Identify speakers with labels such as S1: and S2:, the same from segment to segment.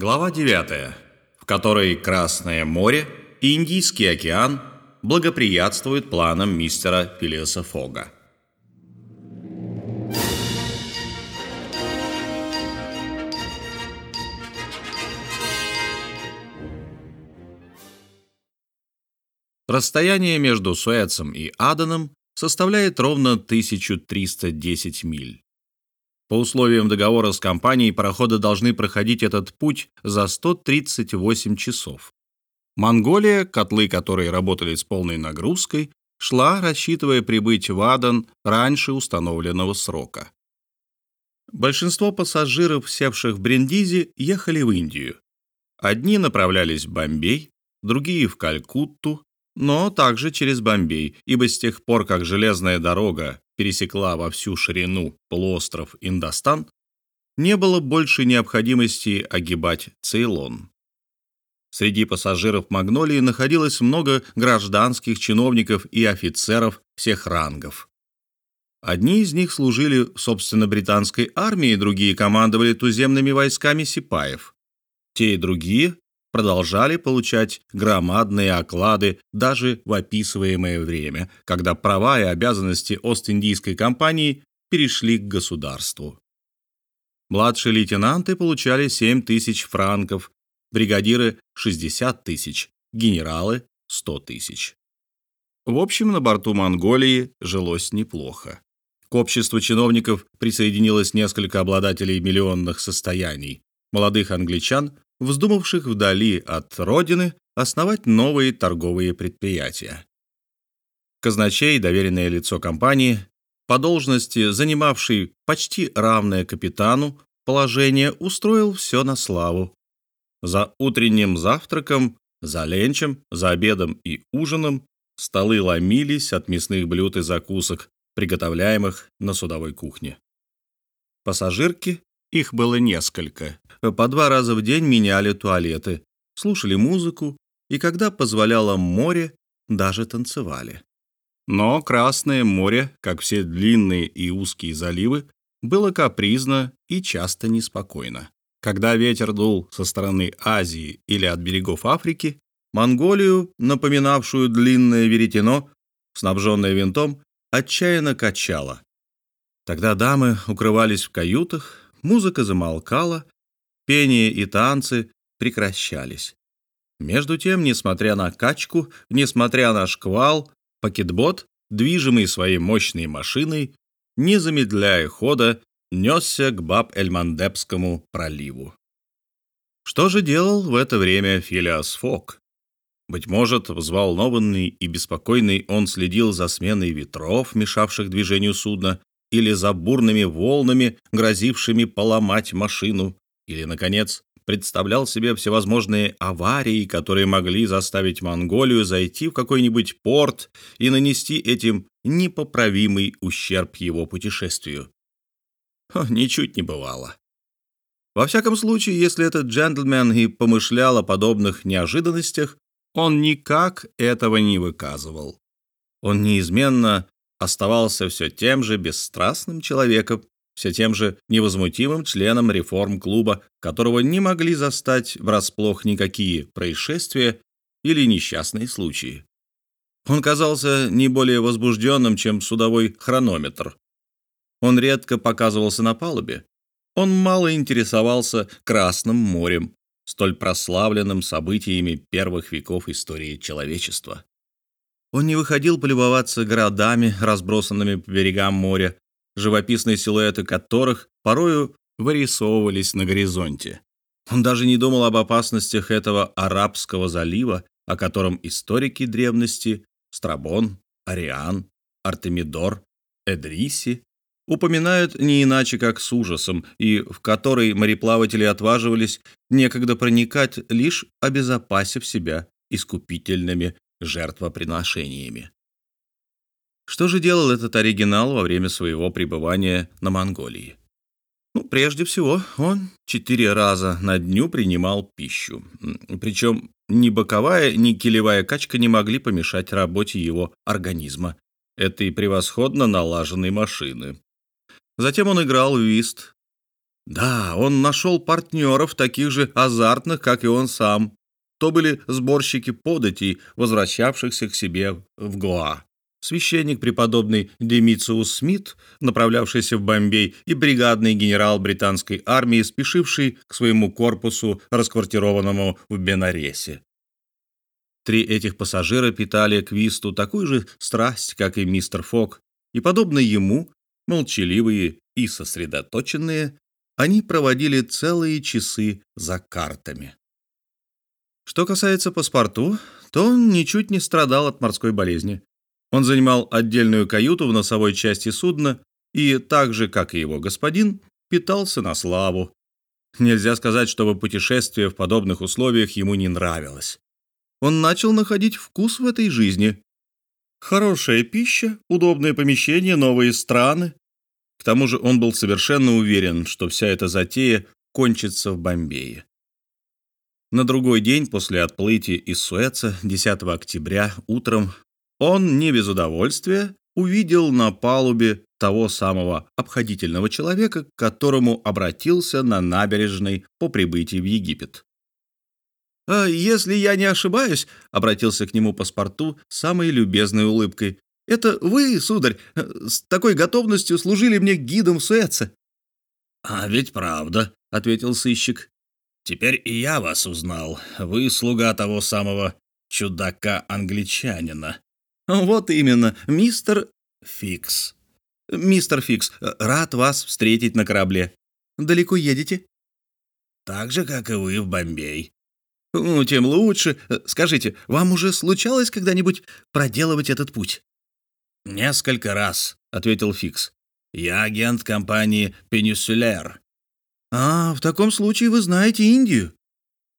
S1: Глава 9, в которой Красное море и Индийский океан благоприятствуют планам мистера Филиаса Фога. Расстояние между Суэцем и Аданом составляет ровно 1310 миль. По условиям договора с компанией пароходы должны проходить этот путь за 138 часов. Монголия, котлы которой работали с полной нагрузкой, шла, рассчитывая прибыть в Адан раньше установленного срока. Большинство пассажиров, севших в Бриндизи, ехали в Индию. Одни направлялись в Бомбей, другие — в Калькутту, но также через Бомбей, ибо с тех пор, как железная дорога пересекла во всю ширину полуостров Индостан, не было больше необходимости огибать Цейлон. Среди пассажиров «Магнолии» находилось много гражданских чиновников и офицеров всех рангов. Одни из них служили, собственно, британской армии, другие командовали туземными войсками сипаев. Те и другие продолжали получать громадные оклады даже в описываемое время, когда права и обязанности Ост-Индийской компании перешли к государству. Младшие лейтенанты получали 7 тысяч франков, бригадиры — 60 тысяч, генералы — 100 тысяч. В общем, на борту Монголии жилось неплохо. К обществу чиновников присоединилось несколько обладателей миллионных состояний, молодых англичан, вздумавших вдали от родины основать новые торговые предприятия. Казначей, доверенное лицо компании, по должности занимавший почти равное капитану положение, устроил все на славу. За утренним завтраком, за ленчем, за обедом и ужином столы ломились от мясных блюд и закусок, приготовляемых на судовой кухне. Пассажирки их было несколько. По два раза в день меняли туалеты, слушали музыку и, когда позволяло море, даже танцевали. Но Красное море, как все длинные и узкие заливы, было капризно и часто неспокойно. Когда ветер дул со стороны Азии или от берегов Африки, Монголию, напоминавшую длинное веретено, снабженное винтом, отчаянно качало. Тогда дамы укрывались в каютах, Музыка замолкала, пение и танцы прекращались. Между тем, несмотря на качку, несмотря на шквал, пакетбот, движимый своей мощной машиной, не замедляя хода, несся к Баб-эль-Мандебскому проливу. Что же делал в это время Филиас Фок? Быть может, взволнованный и беспокойный он следил за сменой ветров, мешавших движению судна, или за бурными волнами, грозившими поломать машину, или, наконец, представлял себе всевозможные аварии, которые могли заставить Монголию зайти в какой-нибудь порт и нанести этим непоправимый ущерб его путешествию. О, ничуть не бывало. Во всяком случае, если этот джентльмен и помышлял о подобных неожиданностях, он никак этого не выказывал. Он неизменно оставался все тем же бесстрастным человеком, все тем же невозмутимым членом реформ-клуба, которого не могли застать врасплох никакие происшествия или несчастные случаи. Он казался не более возбужденным, чем судовой хронометр. Он редко показывался на палубе. Он мало интересовался Красным морем, столь прославленным событиями первых веков истории человечества. Он не выходил полюбоваться городами, разбросанными по берегам моря, живописные силуэты которых порою вырисовывались на горизонте. Он даже не думал об опасностях этого арабского залива, о котором историки древности Страбон, Ариан, Артемидор, Эдриси упоминают не иначе, как с ужасом, и в который мореплаватели отваживались некогда проникать, лишь обезопасив себя искупительными жертвоприношениями. Что же делал этот оригинал во время своего пребывания на Монголии? Ну, прежде всего, он четыре раза на дню принимал пищу. Причем ни боковая, ни килевая качка не могли помешать работе его организма, этой превосходно налаженной машины. Затем он играл в вист. Да, он нашел партнеров, таких же азартных, как и он сам. То были сборщики податей, возвращавшихся к себе в Гоа. Священник преподобный Демициус Смит, направлявшийся в Бомбей, и бригадный генерал британской армии, спешивший к своему корпусу, расквартированному в Бенаресе. Три этих пассажира питали к Висту такую же страсть, как и мистер Фок, и, подобно ему, молчаливые и сосредоточенные, они проводили целые часы за картами. Что касается паспорту, то он ничуть не страдал от морской болезни. Он занимал отдельную каюту в носовой части судна и, так же, как и его господин, питался на славу. Нельзя сказать, чтобы путешествие в подобных условиях ему не нравилось. Он начал находить вкус в этой жизни. Хорошая пища, удобное помещение, новые страны, к тому же он был совершенно уверен, что вся эта затея кончится в Бомбее. На другой день после отплытия из Суэца, 10 октября, утром, он не без удовольствия увидел на палубе того самого обходительного человека, к которому обратился на набережной по прибытии в Египет. «А «Если я не ошибаюсь», — обратился к нему паспорту самой любезной улыбкой, это вы, сударь, с такой готовностью служили мне гидом в Суэце».
S2: «А ведь правда», — ответил сыщик. «Теперь и я вас узнал. Вы слуга того самого чудака-англичанина».
S1: «Вот именно, мистер Фикс». «Мистер Фикс, рад вас встретить на корабле. Далеко едете?»
S2: «Так же, как и вы в Бомбей».
S1: «Ну, тем лучше. Скажите, вам уже случалось когда-нибудь проделывать этот путь?»
S2: «Несколько раз», — ответил Фикс. «Я агент компании «Пенисюлер».
S1: «А, в таком случае вы знаете Индию?»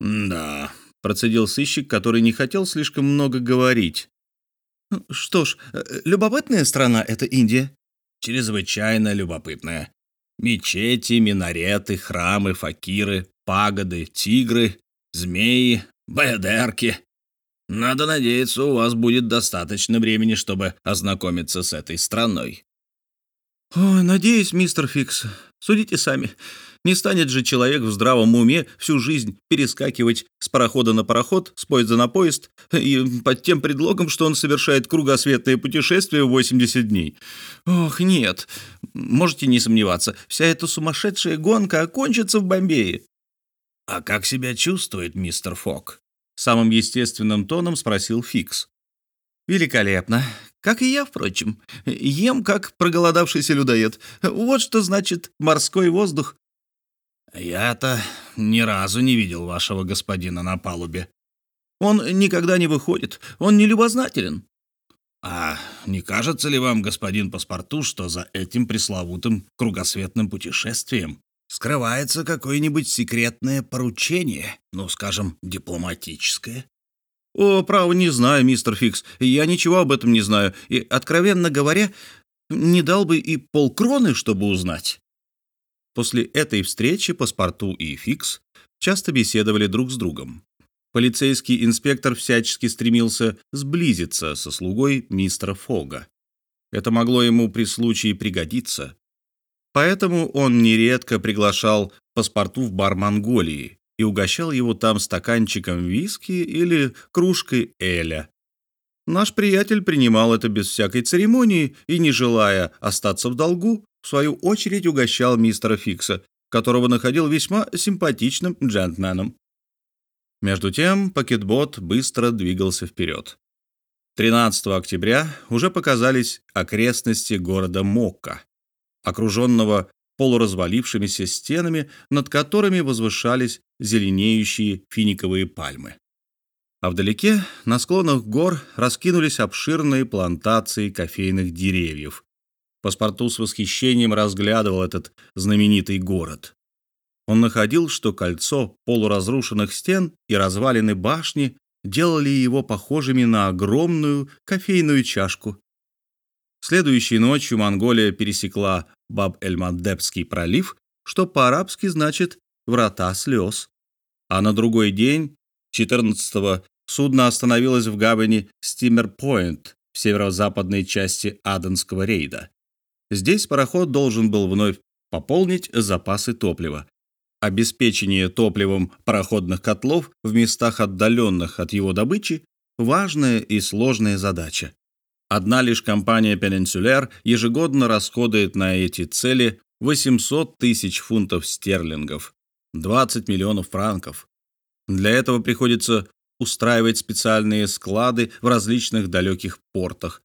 S2: «Да», —
S1: процедил сыщик, который не хотел слишком много говорить. «Что ж, любопытная страна эта Индия?»
S2: «Чрезвычайно любопытная. Мечети, минареты, храмы, факиры, пагоды, тигры, змеи, бедерки. Надо надеяться, у вас будет достаточно времени, чтобы ознакомиться с этой страной.
S1: Ой, надеюсь, мистер Фикс. Судите сами. Не станет же человек в здравом уме всю жизнь перескакивать с парохода на пароход, с поезда на поезд, и под тем предлогом, что он совершает кругосветное путешествие в 80 дней. Ох, нет. Можете не сомневаться, вся эта сумасшедшая гонка окончится в Бомбее.
S2: А как себя чувствует мистер Фок?
S1: Самым естественным тоном спросил Фикс. «Великолепно. Как и я, впрочем. Ем, как проголодавшийся людоед. Вот что значит морской воздух».
S2: «Я-то ни разу не видел вашего господина на палубе».
S1: «Он никогда не выходит. Он не любознателен».
S2: «А не кажется ли вам, господин паспорту, что за этим пресловутым кругосветным путешествием скрывается какое-нибудь секретное поручение, ну, скажем, дипломатическое.
S1: «О, право, не знаю, мистер Фикс. Я ничего об этом не знаю. И, откровенно говоря, не дал бы и полкроны, чтобы узнать». После этой встречи паспорту и Фикс часто беседовали друг с другом. Полицейский инспектор всячески стремился сблизиться со слугой мистера Фога. Это могло ему при случае пригодиться, Поэтому он нередко приглашал паспорту в бар Монголии и угощал его там стаканчиком виски или кружкой эля. Наш приятель принимал это без всякой церемонии и, не желая остаться в долгу, в свою очередь угощал мистера Фикса, которого находил весьма симпатичным джентльменом. Между тем пакетбот быстро двигался вперед. 13 октября уже показались окрестности города Мокка окруженного полуразвалившимися стенами, над которыми возвышались зеленеющие финиковые пальмы. А вдалеке, на склонах гор, раскинулись обширные плантации кофейных деревьев. Паспорту с восхищением разглядывал этот знаменитый город. Он находил, что кольцо полуразрушенных стен и развалины башни делали его похожими на огромную кофейную чашку Следующей ночью Монголия пересекла Баб-эль-Мандебский пролив, что по-арабски значит «врата слез». А на другой день, 14-го, судно остановилось в гавани Стимер-Пойнт в северо-западной части Аденского рейда. Здесь пароход должен был вновь пополнить запасы топлива. Обеспечение топливом пароходных котлов в местах, отдаленных от его добычи, важная и сложная задача. Одна лишь компания Peninsular ежегодно расходует на эти цели 800 тысяч фунтов стерлингов, 20 миллионов франков. Для этого приходится устраивать специальные склады в различных далеких портах.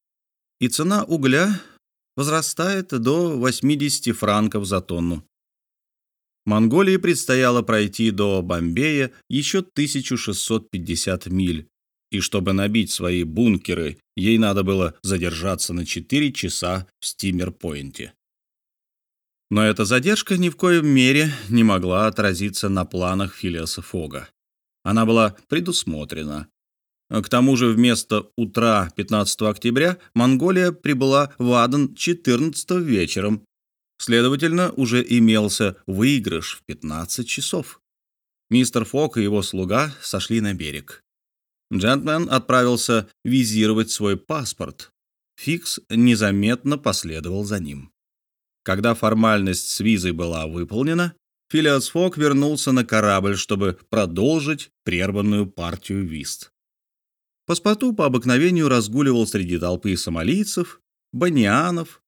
S1: И цена угля возрастает до 80 франков за тонну. Монголии предстояло пройти до Бомбея еще 1650 миль, и чтобы набить свои бункеры, ей надо было задержаться на 4 часа в Стимер-Пойнте. Но эта задержка ни в коем мере не могла отразиться на планах Филиаса Фога. Она была предусмотрена. К тому же вместо утра 15 октября Монголия прибыла в Аден 14 вечером. Следовательно, уже имелся выигрыш в 15 часов. Мистер Фок и его слуга сошли на берег. Джентльмен отправился визировать свой паспорт. Фикс незаметно последовал за ним. Когда формальность с визой была выполнена, Филиас Фок вернулся на корабль, чтобы продолжить прерванную партию вист. Паспорту по обыкновению разгуливал среди толпы сомалийцев, банианов,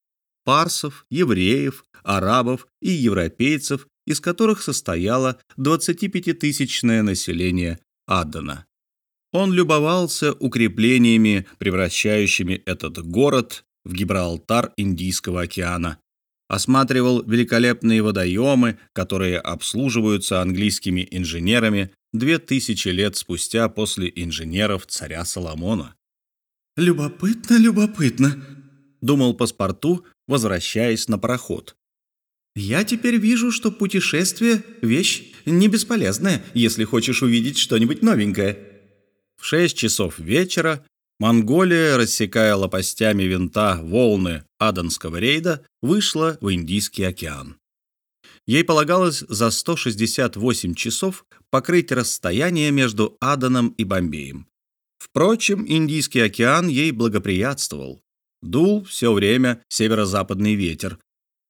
S1: парсов, евреев, арабов и европейцев, из которых состояло 25-тысячное население Аддена. Он любовался укреплениями, превращающими этот город в Гибралтар Индийского океана, осматривал великолепные водоемы, которые обслуживаются английскими инженерами две тысячи лет спустя после инженеров царя Соломона.
S3: «Любопытно, любопытно», —
S1: думал паспорту, возвращаясь на пароход.
S3: «Я теперь вижу, что путешествие — вещь не бесполезная, если хочешь увидеть что-нибудь новенькое».
S1: В шесть часов вечера Монголия, рассекая лопастями винта волны Аденского рейда, вышла в Индийский океан. Ей полагалось за 168 часов покрыть расстояние между Аданом и Бомбеем. Впрочем, Индийский океан ей благоприятствовал. Дул все время северо-западный ветер.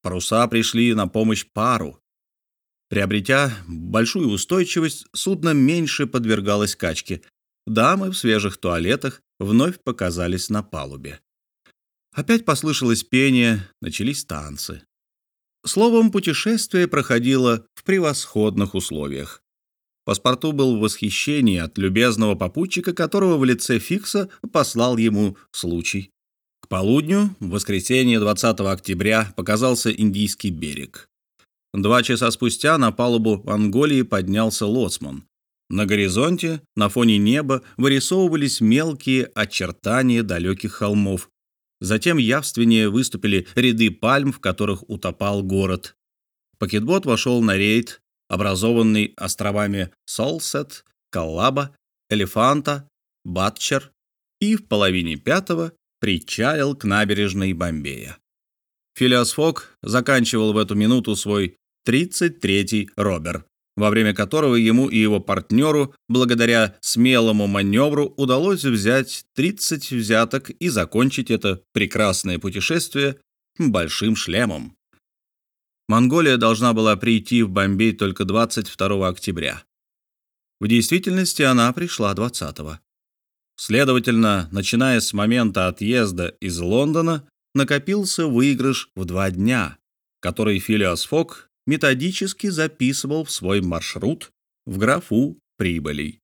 S1: Паруса пришли на помощь пару. Приобретя большую устойчивость, судно меньше подвергалось качке. Дамы в свежих туалетах вновь показались на палубе. Опять послышалось пение, начались танцы. Словом, путешествие проходило в превосходных условиях. Паспорту был в восхищении от любезного попутчика, которого в лице Фикса послал ему случай. К полудню, в воскресенье 20 октября, показался Индийский берег. Два часа спустя на палубу Анголии поднялся лоцман. На горизонте, на фоне неба, вырисовывались мелкие очертания далеких холмов, Затем явственнее выступили ряды пальм, в которых утопал город. Пакетбот вошел на рейд, образованный островами Солсет, Каллаба, Элефанта, Батчер, и в половине пятого причалил к набережной Бомбея. Филиас Фок заканчивал в эту минуту свой 33-й робер во время которого ему и его партнеру, благодаря смелому маневру, удалось взять 30 взяток и закончить это прекрасное путешествие большим шлемом. Монголия должна была прийти в Бомбей только 22 октября. В действительности она пришла 20-го. Следовательно, начиная с момента отъезда из Лондона, накопился выигрыш в два дня, который Филиас Фок методически записывал в свой маршрут в графу прибылей.